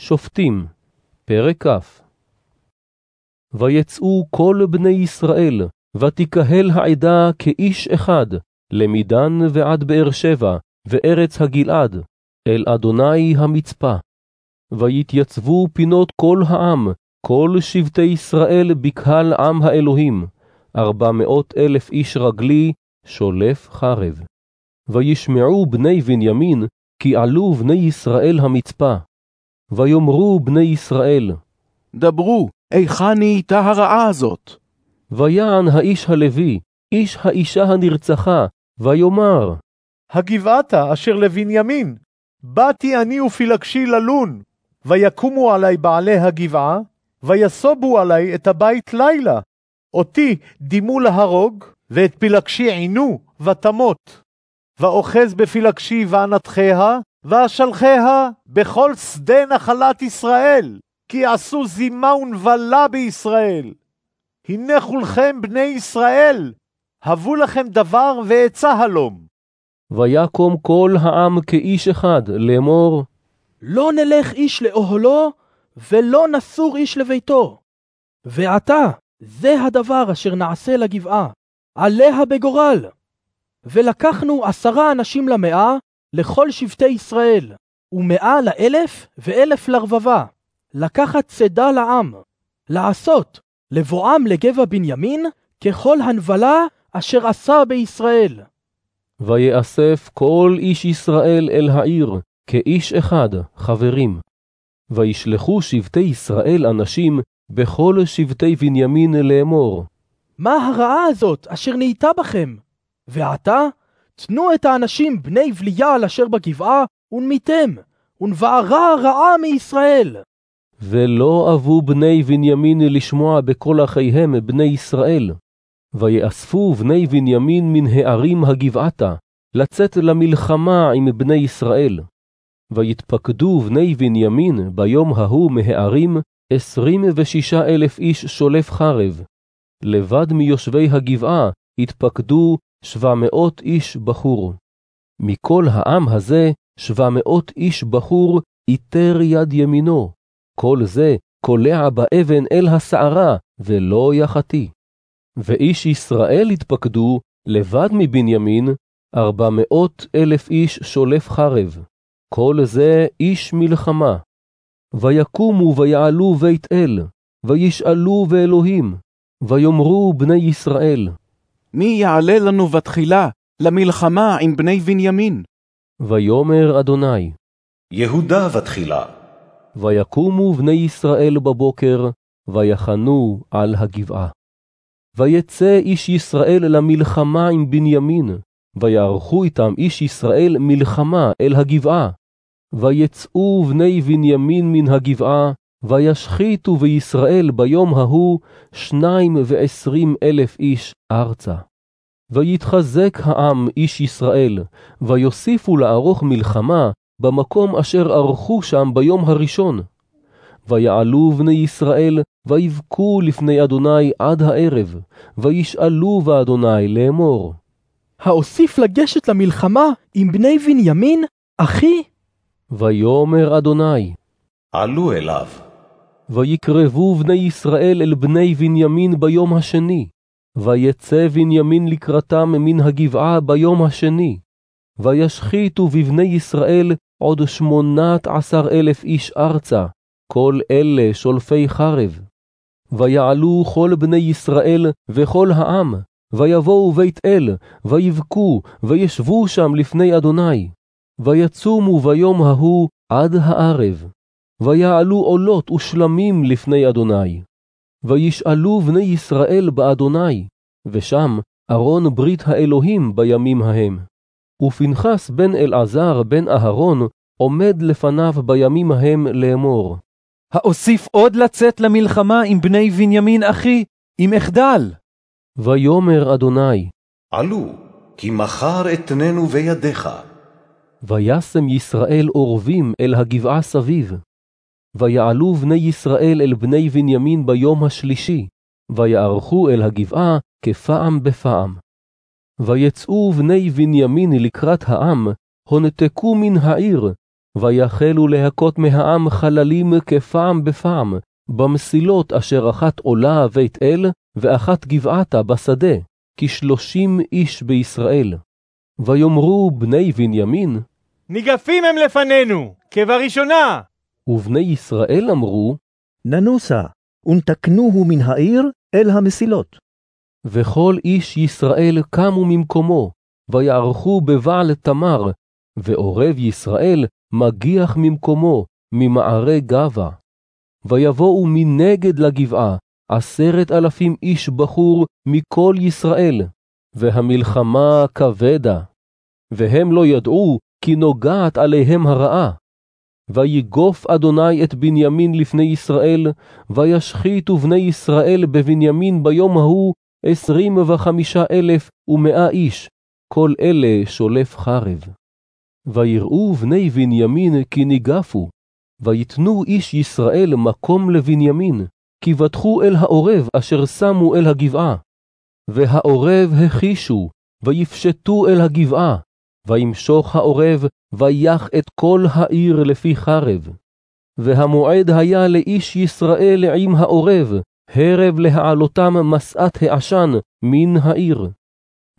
שופטים, פרק כ' ויצאו כל בני ישראל, ותקהל העדה כאיש אחד, למדן ועד באר שבע, וארץ הגלעד, אל אדוני המצפה. ויתייצבו פינות כל העם, כל שבטי ישראל בקהל עם האלוהים, ארבע מאות אלף איש רגלי, שולף חרב. וישמעו בני בנימין, כי עלו בני ישראל המצפה. ויאמרו בני ישראל, דברו, היכן נהייתה הרעה הזאת? ויען האיש הלוי, איש האישה הנרצחה, ויאמר, הגבעתה אשר לבנימין, באתי אני ופילגשי ללון, ויקומו עלי בעלי הגבעה, ויסובו עלי את הבית לילה. אותי דימו להרוג, ואת פילגשי עינו, ותמות. ואוחז בפילגשי ואנתחיה, ואשלחיה בכל שדה נחלת ישראל, כי עשו זימה ונבלה בישראל. הנה כולכם בני ישראל, הבו לכם דבר ועצה הלום. ויקום כל העם כאיש אחד לאמור, לא נלך איש לאוהלו, ולא נסור איש לביתו. ועתה, זה הדבר אשר נעשה לגבעה, עליה בגורל. ולקחנו עשרה אנשים למאה, לכל שבטי ישראל, ומאה לאלף, ואלף לרבבה, לקחת צידה לעם, לעשות, לבואם לגבע בנימין, ככל הנבלה אשר עשה בישראל. ויאסף כל איש ישראל אל העיר, כאיש אחד, חברים. וישלחו שבטי ישראל אנשים בכל שבטי בנימין לאמור. מה הרעה הזאת אשר נהייתה בכם? ועתה, תנו את האנשים בני בליעל אשר בגבעה, ונמיתם, ונבערה הרעה מישראל. ולא אבו בני בנימין לשמוע בקול אחיהם בני ישראל. ויאספו בני בנימין מן הערים הגבעתה, לצאת למלחמה עם בני ישראל. ויתפקדו בני בנימין ביום ההוא מהערים עשרים ושישה אלף איש שולף חרב. לבד מיושבי הגבעה התפקדו שבע מאות איש בחור. מכל העם הזה שבע מאות איש בחור איתר יד ימינו. כל זה קולע באבן אל הסערה, ולא יחתי. ואיש ישראל התפקדו, לבד מבנימין, ארבע מאות אלף איש שולף חרב. כל זה איש מלחמה. ויקומו ויעלו בית אל, וישאלו באלוהים, ויאמרו בני ישראל, מי יעלה לנו בתחילה למלחמה עם בני בנימין? ויאמר אדוני, יהודה בתחילה. ויקומו בני ישראל בבוקר, ויחנו על הגבעה. ויצא איש ישראל למלחמה עם בנימין, ויערכו איתם איש ישראל מלחמה אל הגבעה. ויצאו בני בנימין מן הגבעה, וישחיתו בישראל ביום ההוא שניים ועשרים אלף איש ארצה. ויתחזק העם איש ישראל, ויוסיפו לערוך מלחמה במקום אשר ערכו שם ביום הראשון. ויעלו בני ישראל, ויבכו לפני אדוני עד הערב, וישאלו באדוני לאמור. האוסיף לגשת למלחמה עם בני בנימין, אחי? ויאמר אדוני, עלו אליו. ויקרבו בני ישראל אל בני בנימין ביום השני, ויצא בנימין לקראתם מן הגבעה ביום השני, וישחיתו בבני ישראל עוד שמונת עשר אלף איש ארצה, כל אלה שולפי חרב. ויעלו כל בני ישראל וכל העם, ויבואו בית אל, ויבכו, וישבו שם לפני אדוני. ויצומו ביום ההוא עד הערב. ויעלו עולות ושלמים לפני אדוני. וישאלו בני ישראל באדוני, ושם ארון ברית האלוהים בימים ההם. ופנחס בן אלעזר בן אהרון עומד לפניו בימים ההם לאמור. האוסיף עוד לצאת למלחמה עם בני בנימין אחי, אם אחדל. ויאמר אדוני, עלו, כי מחר אתננו בידיך. וישם ישראל אורבים אל הגבעה סביב. ויעלו בני ישראל אל בני בנימין ביום השלישי, ויערכו אל הגבעה כפעם בפעם. ויצאו בני בנימין לקראת העם, הונתקו מן העיר, ויחלו להכות מהעם חללים כפעם בפעם, במסילות אשר אחת עולה בית אל, ואחת גבעתה בשדה, כשלושים איש בישראל. ויאמרו בני בנימין, ניגפים הם לפנינו, כבראשונה. ובני ישראל אמרו, ננוסה, ונתקנוהו מן העיר אל המסילות. וכל איש ישראל קמו ממקומו, ויערכו בבעל תמר, ועורב ישראל מגיח ממקומו, ממערי גבה. ויבואו מנגד לגבעה עשרת אלפים איש בחור מכל ישראל, והמלחמה כבדה. והם לא ידעו כי נוגעת עליהם הרעה. ויגוף אדוני את בנימין לפני ישראל, וישחיתו בני ישראל בבנימין ביום ההוא עשרים וחמישה אלף ומאה איש, כל אלה שולף חרב. ויראו בני בנימין כי ניגפו, ויתנו איש ישראל מקום לבנימין, כי בטחו אל העורב אשר שמו אל הגבעה. והעורב החישו, ויפשטו אל הגבעה, וימשוך העורב, ויח את כל העיר לפי חרב. והמועד היה לאיש ישראל עם העורב, הרב להעלותם משאת העשן מן העיר.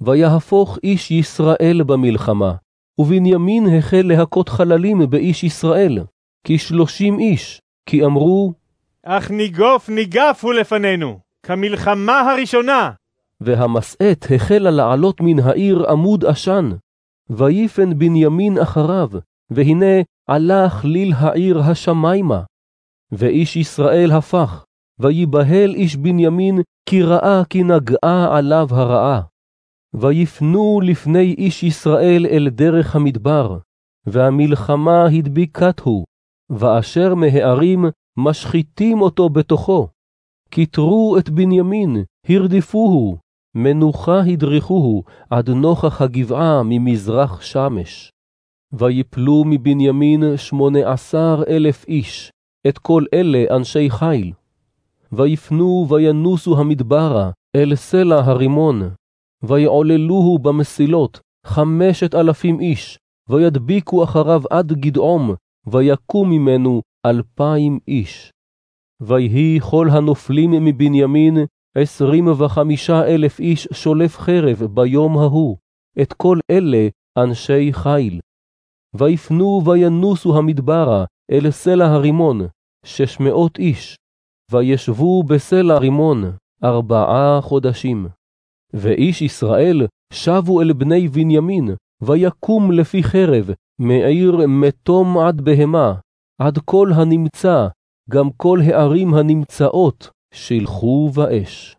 ויהפוך איש ישראל במלחמה, ובנימין החל להכות חללים באיש ישראל, כשלושים איש, כי אמרו, אך ניגוף ניגפו לפנינו, כמלחמה הראשונה. והמשאת החלה לעלות מן העיר עמוד עשן. ויפן בנימין אחריו, והנה עלה כליל העיר השמיימה. ואיש ישראל הפך, ויבהל איש בנימין, כי ראה כי נגעה עליו הרעה. ויפנו לפני איש ישראל אל דרך המדבר, והמלחמה הדביקתהו, ואשר מהערים משחיתים אותו בתוכו. כתרו את בנימין, הרדיפוהו, מנוחה הדריכוהו עד נוכח הגבעה ממזרח שמש. ויפלו מבנימין שמונה עשר אלף איש, את כל אלה אנשי חיל. ויפנו וינוסו המדברה אל סלע הרימון, ויעוללוהו במסילות חמשת אלפים איש, וידביקו אחריו עד גדעום, ויקום ממנו אלפיים איש. ויהי כל הנופלים מבנימין עשרים וחמישה אלף איש שולף חרב ביום ההוא, את כל אלה אנשי חיל. ויפנו וינוסו המדברה אל סלע הרימון, שש מאות איש, וישבו בסלע רימון ארבעה חודשים. ואיש ישראל שבו אל בני בנימין, ויקום לפי חרב, מעיר מתום עד בהמה, עד כל הנמצא, גם כל הערים הנמצאות, שילחו באש.